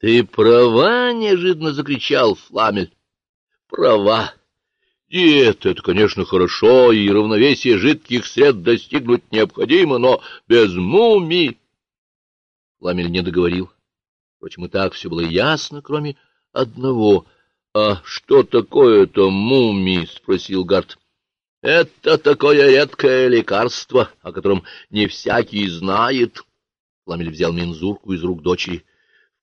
— Ты права, — неожиданно закричал Фламель. — Права. Диета — это, конечно, хорошо, и равновесие жидких сред достигнуть необходимо, но без мумий... Фламель не договорил. Впрочем, и так все было ясно, кроме одного. — А что такое-то мумий? — спросил Гарт. — Это такое редкое лекарство, о котором не всякий знает. Фламель взял мензурку из рук дочери.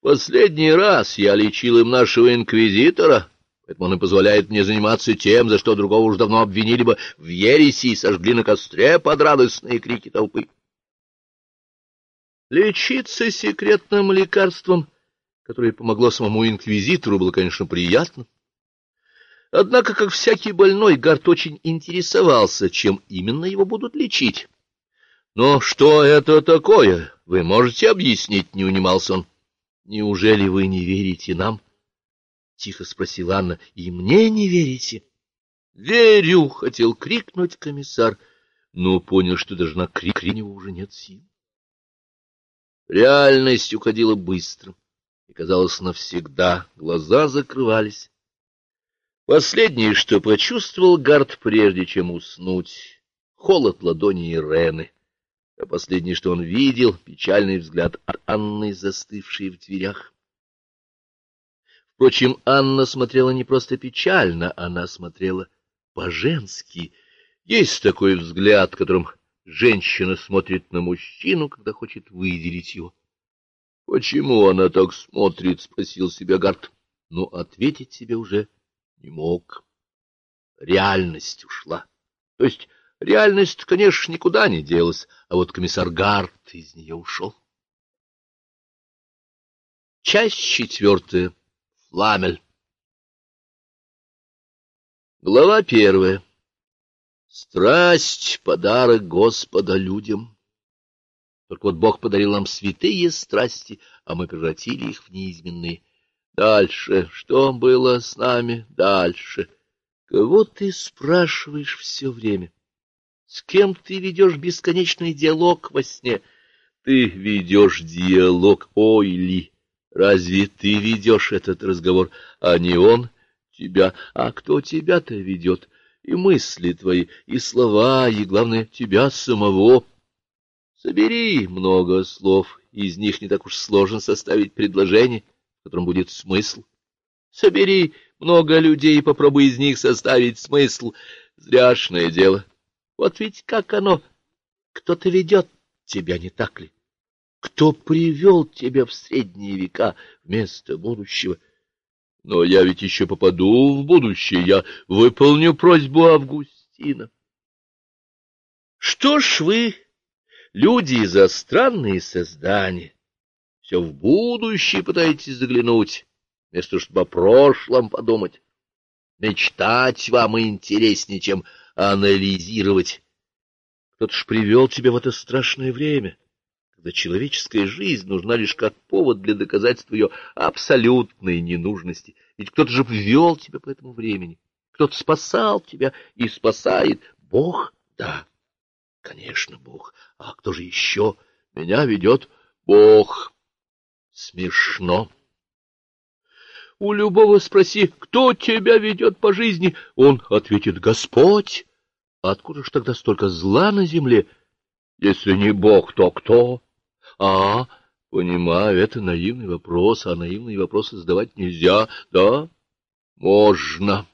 Последний раз я лечил им нашего инквизитора, поэтому он и позволяет мне заниматься тем, за что другого уж давно обвинили бы в ереси и сожгли на костре под радостные крики толпы. Лечиться секретным лекарством, которое помогло самому инквизитору, было, конечно, приятно. Однако, как всякий больной, Гарт очень интересовался, чем именно его будут лечить. — Но что это такое? Вы можете объяснить? — не унимался он. Неужели вы не верите нам? — тихо спросила Анна. — И мне не верите? — Верю! — хотел крикнуть комиссар, но понял, что даже на крик него уже нет сил. Реальность уходила быстро, и, казалось, навсегда глаза закрывались. Последнее, что почувствовал Гард, прежде чем уснуть, — холод ладони Ирены а последнее, что он видел, — печальный взгляд Анны, застывшей в дверях. Впрочем, Анна смотрела не просто печально, она смотрела по-женски. Есть такой взгляд, которым женщина смотрит на мужчину, когда хочет выделить его. — Почему она так смотрит? — спросил себя Гарт. Но ответить себе уже не мог. Реальность ушла. То есть Реальность, конечно, никуда не делась, а вот комиссар Гарт из нее ушел. Часть четвертая. Фламель. Глава первая. Страсть — подарок Господа людям. Только вот Бог подарил нам святые страсти, а мы превратили их в неизменные. Дальше, что было с нами дальше? Кого ты спрашиваешь все время? С кем ты ведешь бесконечный диалог во сне? Ты ведешь диалог, ой ли! Разве ты ведешь этот разговор, а не он тебя? А кто тебя-то ведет? И мысли твои, и слова, и, главное, тебя самого. Собери много слов, из них не так уж сложно составить предложение, в котором будет смысл. Собери много людей и попробуй из них составить смысл. Зряшное дело. Вот ведь как оно... Кто-то ведет тебя, не так ли? Кто привел тебя в средние века вместо будущего? Но я ведь еще попаду в будущее, я выполню просьбу Августина. Что ж вы, люди за странные создания, все в будущее пытаетесь заглянуть, вместо чтобы о прошлом подумать. Мечтать вам интереснее, чем анализировать. Кто-то ж привел тебя в это страшное время, когда человеческая жизнь нужна лишь как повод для доказательства ее абсолютной ненужности. Ведь кто-то же ввел тебя по этому времени, кто-то спасал тебя и спасает. Бог? Да, конечно, Бог. А кто же еще? Меня ведет Бог. Смешно. У любого спроси, кто тебя ведет по жизни, он ответит «Господь». Откуда ж тогда столько зла на земле? Если не Бог, то кто? А, понимаю, это наивный вопрос, а наивные вопросы задавать нельзя. Да, можно.